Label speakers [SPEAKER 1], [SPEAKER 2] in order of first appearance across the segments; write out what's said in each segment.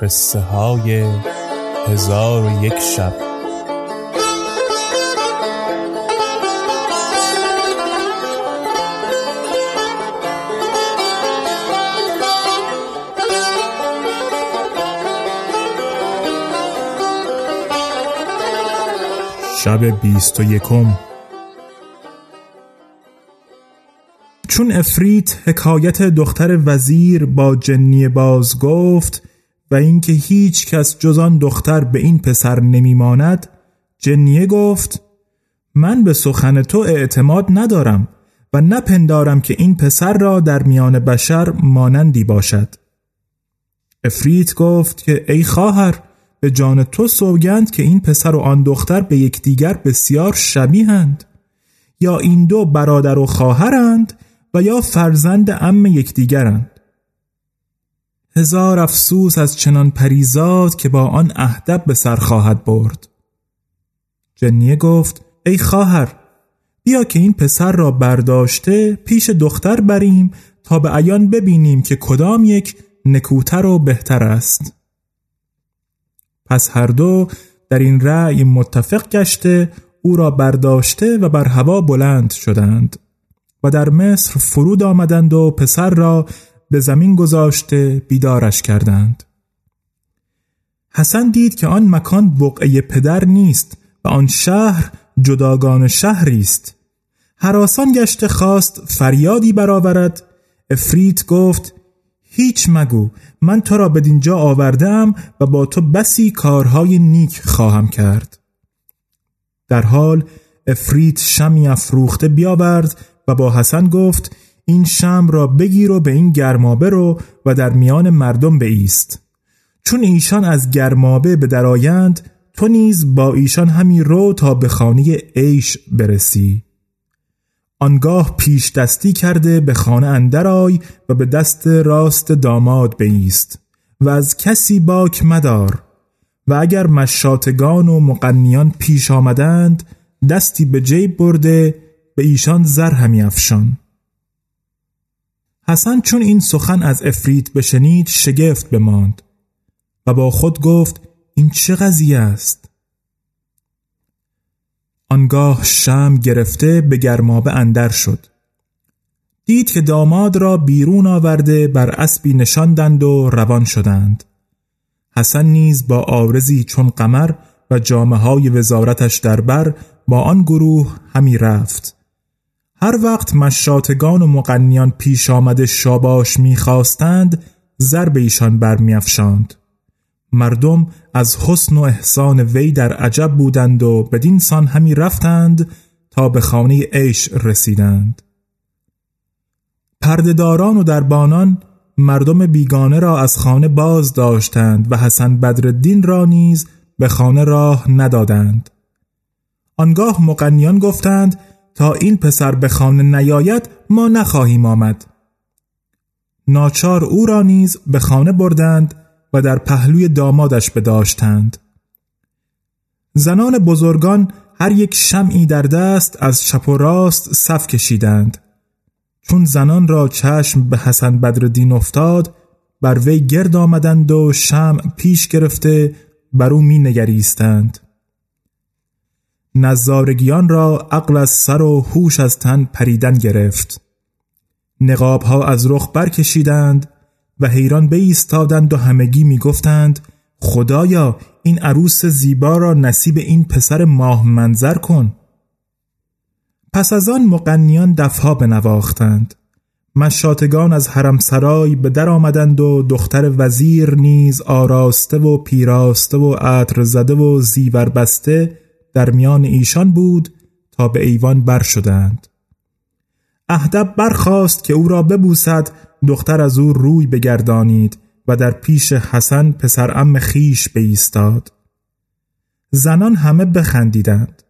[SPEAKER 1] قصه های هزار و یک شب.
[SPEAKER 2] شب بیست و یکم. چون افریت حکایت دختر وزیر با جنی باز گفت و اینکه هیچ کس جز آن دختر به این پسر نمیماند جنیه گفت من به سخن تو اعتماد ندارم و نپندارم که این پسر را در میان بشر مانندی باشد. افریت گفت که ای خواهر به جان تو سوگند که این پسر و آن دختر به یکدیگر بسیار شبیهند. یا این دو برادر و خواهرند و یا فرزند ام یکدیگرند. هزار افسوس از چنان پریزاد که با آن اهدب به سر خواهد برد. جنیه گفت ای خواهر بیا که این پسر را برداشته پیش دختر بریم تا به عیان ببینیم که کدام یک نکوتر و بهتر است. پس هر دو در این رأی متفق گشته او را برداشته و بر هوا بلند شدند و در مصر فرود آمدند و پسر را به زمین گذاشته بیدارش کردند. حسن دید که آن مکان بقعه پدر نیست و آن شهر جداگان شهری است. حراسان گشته خواست فریادی برآورد. افریت گفت هیچ مگو من تو را به دینجا آوردم و با تو بسی کارهای نیک خواهم کرد. در حال افریت شمی افروخته بیاورد و با حسن گفت این شم را بگیر و به این گرمابه رو و در میان مردم بایست. چون ایشان از گرمابه به درآیند تو نیز با ایشان همی رو تا به خانه عیش برسی. آنگاه پیش دستی کرده به خانه اندرای و به دست راست داماد بیست و از کسی باک مدار. و اگر مشاتگان و مقنیان پیش آمدند دستی به جیب برده به ایشان زر همی افشان. حسن چون این سخن از افرید بشنید شگفت بماند و با خود گفت این چه قضیه است؟ آنگاه شم گرفته به گرمابه اندر شد. دید که داماد را بیرون آورده بر اسبی نشاندند و روان شدند. حسن نیز با آرزی چون قمر و جامعه های وزارتش در بر با آن گروه همی رفت. هر وقت مشاتگان و مقنیان پیش آمده شاباش می‌خواستند ضرب ایشان برمیافشاند. مردم از حسن و احسان وی در عجب بودند و بدین سان همی رفتند تا به خانه عیش رسیدند. پردهداران و دربانان مردم بیگانه را از خانه باز داشتند و حسن بدرالدین را نیز به خانه راه ندادند. آنگاه مقنیان گفتند تا این پسر به خانه نیاید ما نخواهیم آمد. ناچار او را نیز به خانه بردند و در پهلوی دامادش بداشتند. زنان بزرگان هر یک شمعی در دست از چپ و راست صف کشیدند. چون زنان را چشم به حسن بدردین افتاد بر وی گرد آمدند و شمع پیش گرفته بر او می نگریستند. نظارگیان را عقل از سر و هوش از تن پریدن گرفت. نقاب ها از رخ برکشیدند و حیران بایستادند و همگی می‌گفتند خدایا این عروس زیبا را نصیب این پسر ماه منظر کن. پس از آن مقنیان دفها بنواختند. مشاتگان از حرم سرای به در آمدند و دختر وزیر نیز آراسته و پیراسته و عطر زده و زیور بسته در میان ایشان بود تا به ایوان بر شدند. اهدب برخواست که او را ببوسد دختر از او روی بگردانید و در پیش حسن پسر ام خیش بایستاد. زنان همه بخندیدند.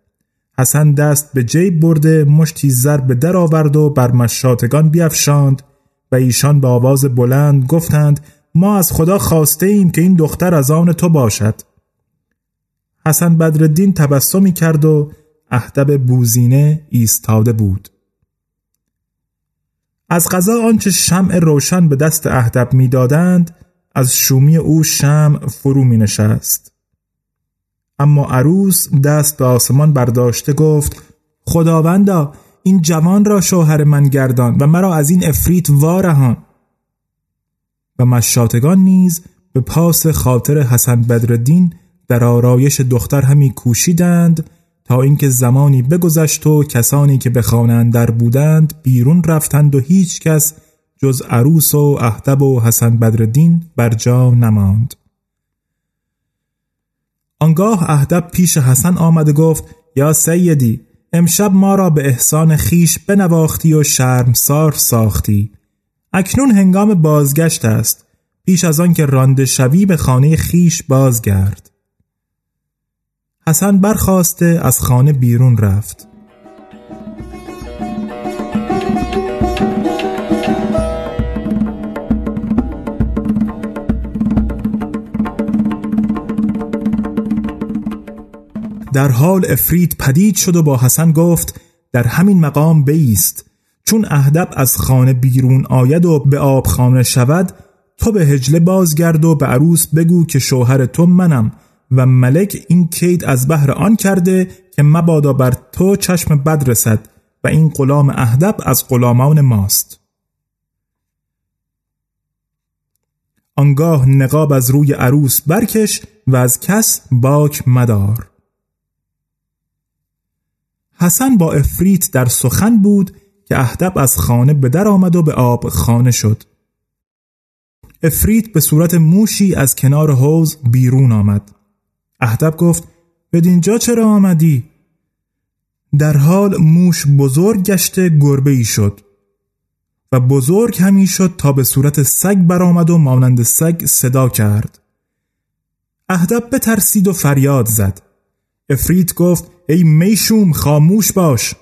[SPEAKER 2] حسن دست به جیب برده مشتی زر به در آورد و بر مشاتگان بیفشاند و ایشان به آواز بلند گفتند ما از خدا خواسته ایم که این دختر از آن تو باشد. حسن بدردین تبسمی کرد و اهدب بوزینه ایستاده بود. از غذا آنچه شمع روشن به دست اهدب می‌دادند از شومی او شم فرو می نشست اما عروس دست به آسمان برداشته گفت خداوندا این جوان را شوهر من گردان و مرا از این افریت وارهان. و مشاتگان نیز به پاس خاطر حسن بدردین در آرایش دختر همی کوشیدند تا اینکه زمانی بگذشت و کسانی که به خانه در بودند بیرون رفتند و هیچ کس جز عروس و اهدب و حسن بدردین بر جا نماند. آنگاه اهدب پیش حسن آمد و گفت یا سیدی امشب ما را به احسان خیش بنواختی و شرمسار ساختی. اکنون هنگام بازگشت است. پیش از آن که رانده شوی به خانه خیش بازگرد. حسن برخواسته از خانه بیرون رفت. در حال افرید پدید شد و با حسن گفت در همین مقام بیست. چون اهدب از خانه بیرون آید و به آب خانه شود تو به هجله بازگرد و به عروس بگو که شوهر تو منم. و ملک این کید از بهر آن کرده که مبادا بر تو چشم بد رسد و این غلام اهدب از غلامان ماست. آنگاه نقاب از روی عروس برکش و از کس باک مدار. حسن با افریت در سخن بود که اهدب از خانه به در آمد و به آب خانه شد. افریت به صورت موشی از کنار حوز بیرون آمد. اهدب گفت بدینجا چرا آمدی؟ در حال موش بزرگ گشته گربه ای شد و بزرگ همی شد تا به صورت سگ برآمد و مانند سگ صدا کرد. اهدب بترسید و فریاد زد. افریت گفت ای می‌شوم خاموش باش.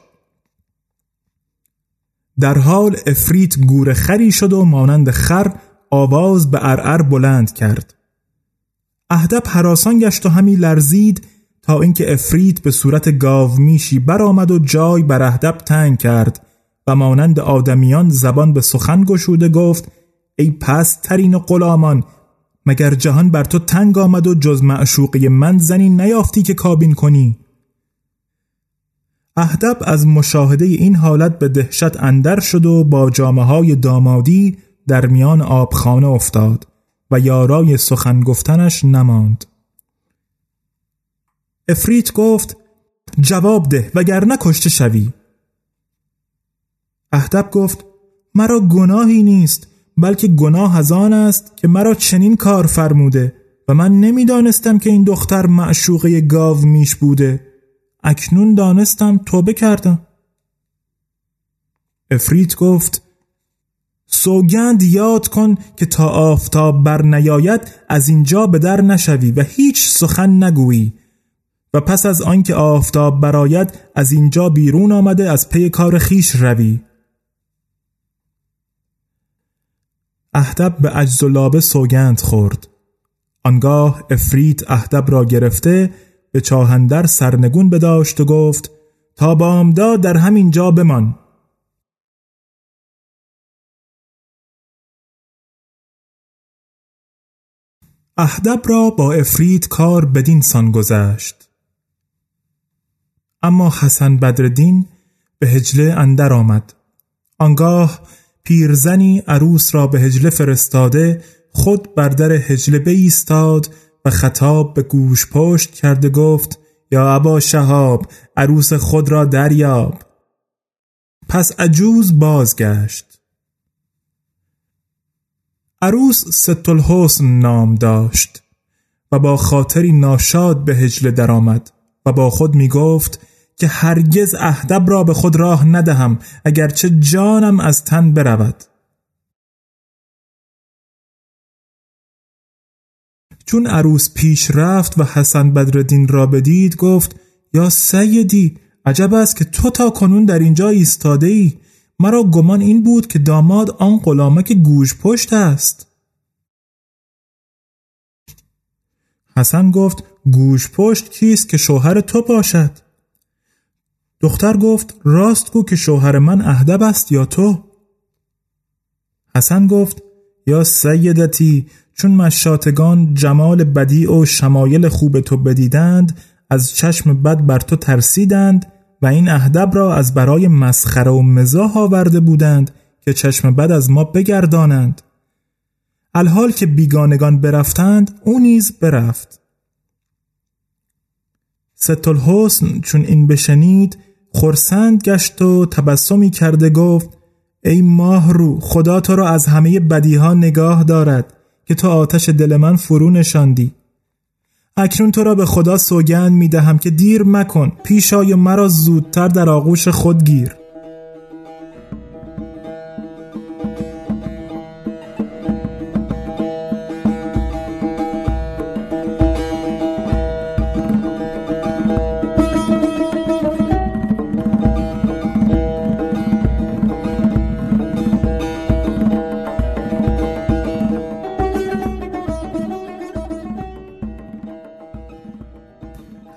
[SPEAKER 2] در حال افریت گور خری شد و مانند خر آواز به ارعر بلند کرد. اهدب حراسان گشت و همی لرزید تا اینکه افریت به صورت گاو میشی برآمد و جای بر اهدب تنگ کرد و مانند آدمیان زبان به سخن گشوده گفت ای پس ترین غلامان مگر جهان بر تو تنگ آمد و جز معشوقی من زنی نیافتی که کابین کنی؟ اهدب از مشاهده این حالت به دهشت اندر شد و با جامعه های دامادی در میان آبخانه افتاد. و یارای سخن گفتنش نماند. افریت گفت جواب ده وگرنه کشته شوی. اهدب گفت مرا گناهی نیست بلکه گناه از آن است که مرا چنین کار فرموده و من نمی‌دانستم که این دختر معشوقه گاو میش بوده. اکنون دانستم توبه کردم. افریت گفت سوگند یاد کن که تا آفتاب بر نیاید از اینجا به در نشوی و هیچ سخن نگویی. و پس از آنکه آفتاب براید از اینجا بیرون آمده از پی کار خیش روی. اهدب به عجز و لابه سوگند خورد. آنگاه افریت اهدب را گرفته به چاهندر سرنگون بداشت و گفت تا بامداد در همین جا بمان. اهدب را با افرید کار بدین سان گذشت. اما حسن بدردین به هجله اندر آمد. آنگاه پیرزنی عروس را به هجله فرستاده خود بر در هجله بایستاد و خطاب به گوش پشت کرده گفت یا ابا شهاب عروس خود را دریاب. پس عجوز بازگشت. عروس ست الحسن نام داشت و با خاطری ناشاد به هجله درآمد و با خود می گفت که هرگز اهدب را به خود راه ندهم اگرچه جانم از تن برود. چون عروس پیش رفت و حسن بدردین را بدید گفت یا سیدی عجب است که تو تا کنون در اینجا ایستاده ای مرا گمان این بود که داماد آن غلامک گوش پشت است. حسن گفت گوش پشت کیست که شوهر تو باشد؟ دختر گفت راست گو که شوهر من اهدب است یا تو؟ حسن گفت یا سیدتی چون مشاتگان جمال بدی و شمایل خوب تو بدیدند از چشم بد بر تو ترسیدند این اهدب را از برای مسخره و مزاح آورده بودند که چشم بد از ما بگردانند. الحال که بیگانگان برفتند او نیز برفت. ست الحسن چون این بشنید خرسند گشت و تبسمی کرده گفت ای ماه رو خدا تو را از همه بدیها نگاه دارد که تو آتش دل من فرو نشاندی. اکنون تو را به خدا سوگند می دهم که دیر مکن پیش آی مرا زودتر در آغوش خود گیر.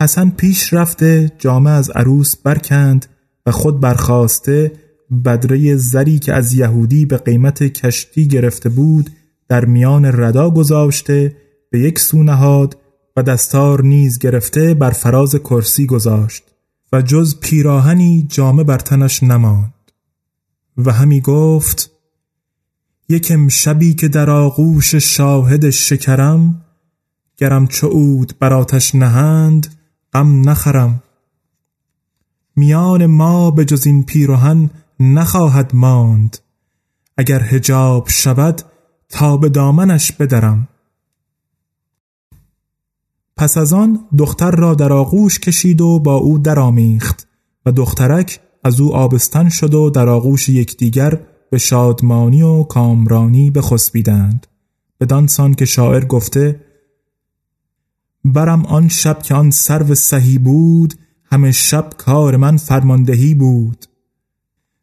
[SPEAKER 2] حسن پیش رفته جامه از عروس برکند و خود برخواسته بدره زری که از یهودی به قیمت کشتی گرفته بود در میان ردا گذاشته به یک سو نهاد و دستار نیز گرفته بر فراز کرسی گذاشت و جز پیراهنی جامه بر تنش نماند. و همی گفت یکم شبی که در آغوش شاهد شکرم گرم چو عود بر آتش نهند غم نخرم. میان ما به جز این پیرهن نخواهد ماند. اگر هجاب شود تا به دامنش بدرم. پس از آن دختر را در آغوش کشید و با او درآمیخت و دخترک از او آبستن شد و در آغوش یکدیگر به شادمانی و کامرانی بخسبیدند. بدان سان که شاعر گفته برم آن شب که آن سرو سهی بود همه شب کار من فرماندهی بود.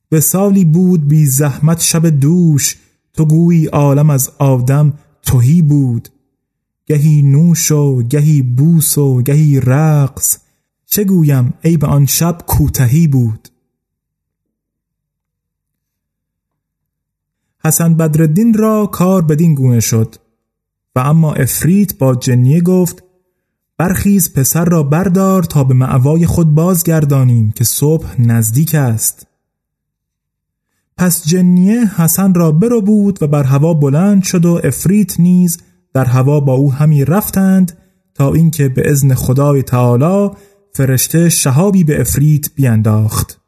[SPEAKER 2] به سالی بود بی زحمت شب دوش تو گویی عالم از آدم توهی بود. گهی نوش و گهی بوس و گهی رقص چه گویم ای به آن شب کوتهی بود. حسن بدردین را کار بدین گونه شد. و اما افریت با جنیه گفت برخیز پسر را بردار تا به معوای خود بازگردانیم که صبح نزدیک است. پس جنیه حسن را برو بود و بر هوا بلند شد و افریت نیز در هوا با او همی رفتند تا اینکه به ازن خدای تعالی فرشته شهابی به افریت بینداخت.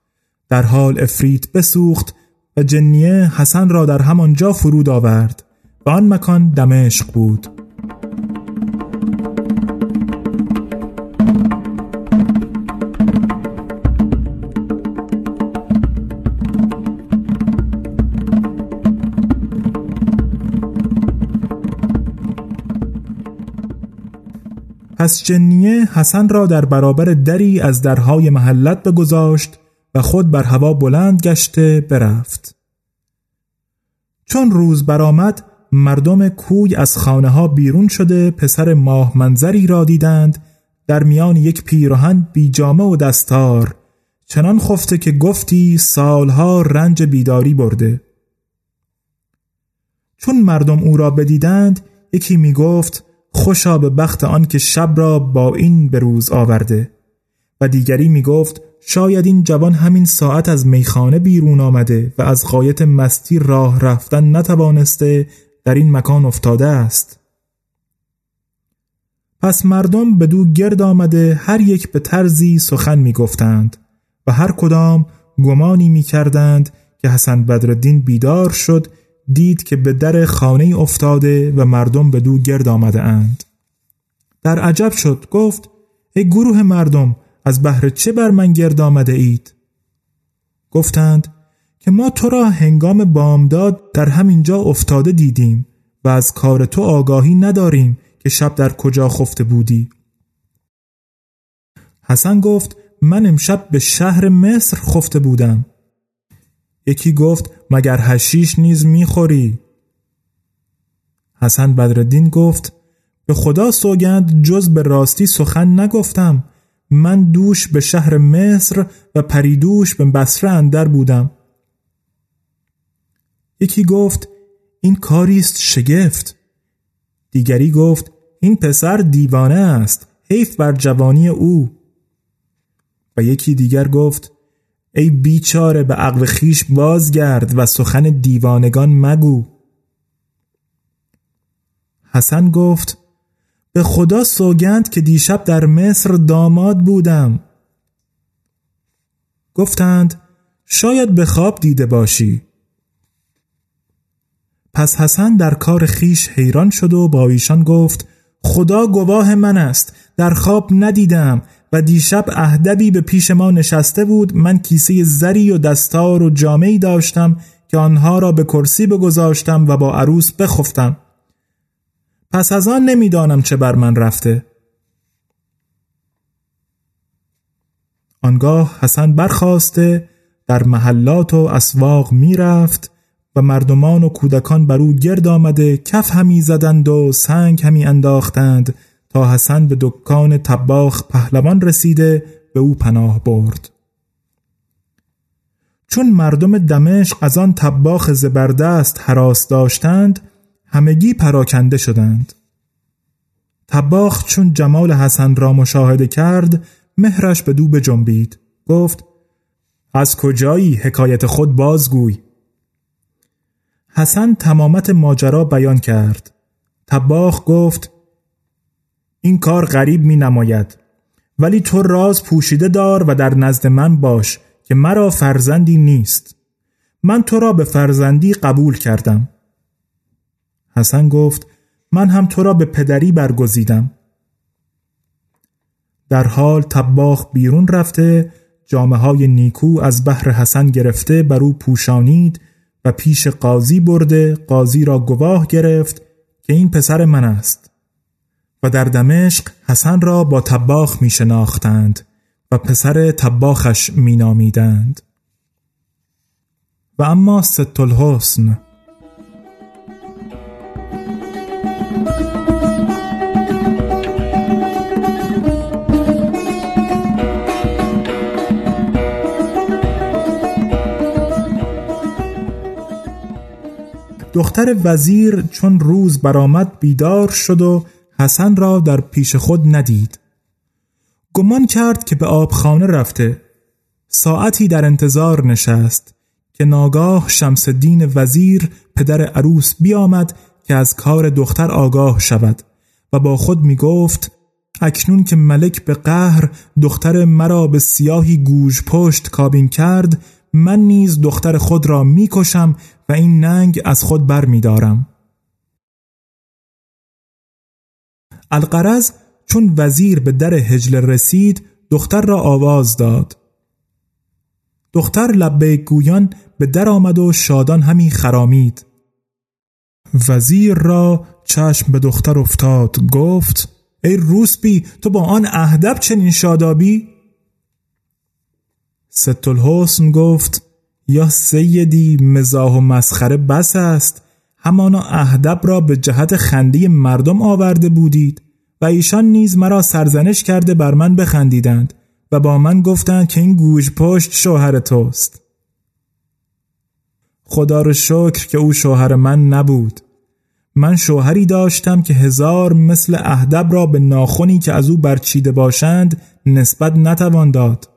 [SPEAKER 2] در حال افریت بسوخت و جنیه حسن را در همانجا فرود آورد. و آن مکان دمشق بود. پس جنیه حسن را در برابر دری از درهای محلت بگذاشت و خود بر هوا بلند گشته برفت. چون روز برآمد مردم کوی از خانه ها بیرون شده پسر ماه منظری را دیدند در میان یک پیراهن بیجامه و دستار چنان خفته که گفتی سالها رنج بیداری برده. چون مردم او را بدیدند یکی می گفت خوشا به بخت آن که شب را با این به روز آورده. و دیگری می گفت شاید این جوان همین ساعت از میخانه بیرون آمده و از قایت مستی راه رفتن نتوانسته در این مکان افتاده است. پس مردم به دو گرد آمده هر یک به طرزی سخن می گفتند و هر کدام گمانی می کردند که حسن بدردین بیدار شد دید که به در خانه افتاده و مردم به دو گرد آمده اند. در عجب شد گفت ای گروه مردم از بهر چه بر من گرد آمده اید؟ گفتند که ما تو را هنگام بامداد در همینجا افتاده دیدیم و از کار تو آگاهی نداریم که شب در کجا خفته بودی حسن گفت من امشب به شهر مصر خفته بودم یکی گفت مگر هشیش نیز می‌خوری؟ حسن بدردین گفت به خدا سوگند جز به راستی سخن نگفتم. من دوش به شهر مصر و پریدوش به بسره اندر بودم. یکی گفت این کاری است شگفت. دیگری گفت این پسر دیوانه است حیف بر جوانی او. و یکی دیگر گفت ای بیچاره به عقل خیش بازگرد و سخن دیوانگان مگو. حسن گفت به خدا سوگند که دیشب در مصر داماد بودم. گفتند شاید به خواب دیده باشی. پس حسن در کار خیش حیران شد و با ایشان گفت خدا گواه من است در خواب ندیدم. و دیشب اهدبی به پیش ما نشسته بود. من کیسه زری و دستار و جامعی داشتم که آنها را به کرسی بگذاشتم و با عروس بخفتم. پس از آن نمی‌دانم چه بر من رفته. آنگاه حسن برخواسته در محلات و اسواق می‌رفت و مردمان و کودکان بر او گرد آمده کف همی زدند و سنگ همی انداختند. تا حسن به دکان تباخ پهلوان رسیده به او پناه برد. چون مردم دمشق از آن تباخ زبردست حراس داشتند همگی پراکنده شدند. تباخ چون جمال حسن را مشاهده کرد مهرش به دو بجنبید. گفت از کجایی حکایت خود بازگوی؟ حسن تمامت ماجرا بیان کرد. تباخ گفت این کار غریب می نماید ولی تو راز پوشیده دار و در نزد من باش که مرا فرزندی نیست. من تو را به فرزندی قبول کردم. حسن گفت من هم تو را به پدری برگزیدم. در حال تباخ بیرون رفته جامعه های نیکو از بحر حسن گرفته بر او پوشانید و پیش قاضی برده قاضی را گواه گرفت که این پسر من است. و در دمشق حسن را با تباخ می شناختند و پسر تباخش می نامیدند. و اما ست الحسن دختر وزیر چون روز برآمد بیدار شد و حسن را در پیش خود ندید گمان کرد که به آبخانه رفته ساعتی در انتظار نشست که ناگاه شمس الدین وزیر پدر عروس بیامد که از کار دختر آگاه شود و با خود می گفت اکنون که ملک به قهر دختر مرا به سیاهی گوش پشت کابین کرد من نیز دختر خود را می‌کشم و این ننگ از خود بر می دارم. القرز چون وزیر به در هجل رسید دختر را آواز داد. دختر لبیک گویان به در آمد و شادان همی خرامید. وزیر را چشم به دختر افتاد گفت ای روسبی تو با آن اهدب چنین شادابی؟ ست الحسن گفت یا سیدی مزاح و مسخره بس است. همانا اهدب را به جهت خندی مردم آورده بودید و ایشان نیز مرا سرزنش کرده بر من بخندیدند و با من گفتند که این گوش پشت شوهر توست. خدا رو شکر که او شوهر من نبود. من شوهری داشتم که هزار مثل اهدب را به ناخونی که از او برچیده باشند نسبت نتوان داد.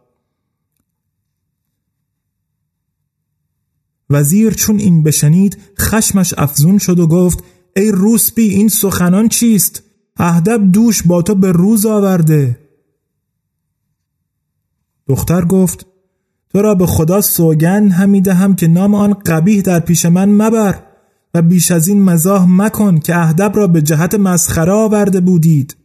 [SPEAKER 2] وزیر چون این بشنید خشمش افزون شد و گفت ای روسبی این سخنان چیست؟ اهدب دوش با تو به روز آورده دختر گفت تو را به خدا سوگن همی دهم که نام آن قبیح در پیش من مبر و بیش از این مزاح مکن که اهدب را به جهت مسخره آورده بودید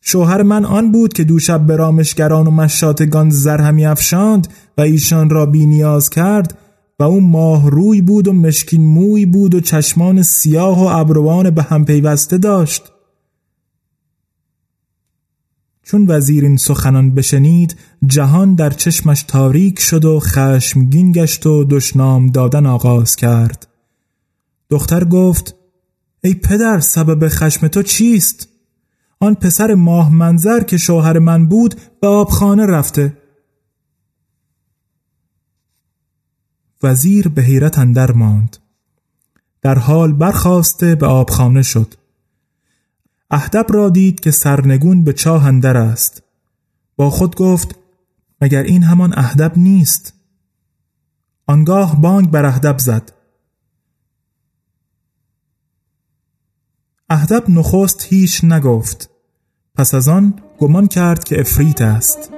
[SPEAKER 2] شوهر من آن بود که دوشب به رامشگران و مشاتگان زر همی افشاند و ایشان را بی نیاز کرد و او ماه روی بود و مشکین موی بود و چشمان سیاه و ابروان به هم پیوسته داشت. چون وزیر این سخنان بشنید جهان در چشمش تاریک شد و خشمگین گشت و دشنام دادن آغاز کرد. دختر گفت ای پدر سبب خشم تو چیست؟ آن پسر ماه منظر که شوهر من بود به آبخانه رفته. وزیر به حیرت اندر ماند. در حال برخواسته به آبخانه شد. اهدب را دید که سرنگون به چاه اندر است. با خود گفت مگر این همان اهدب نیست؟ آنگاه بانگ بر اهدب زد. اهدب نخست هیچ نگفت. پس از آن گمان کرد که افریت است.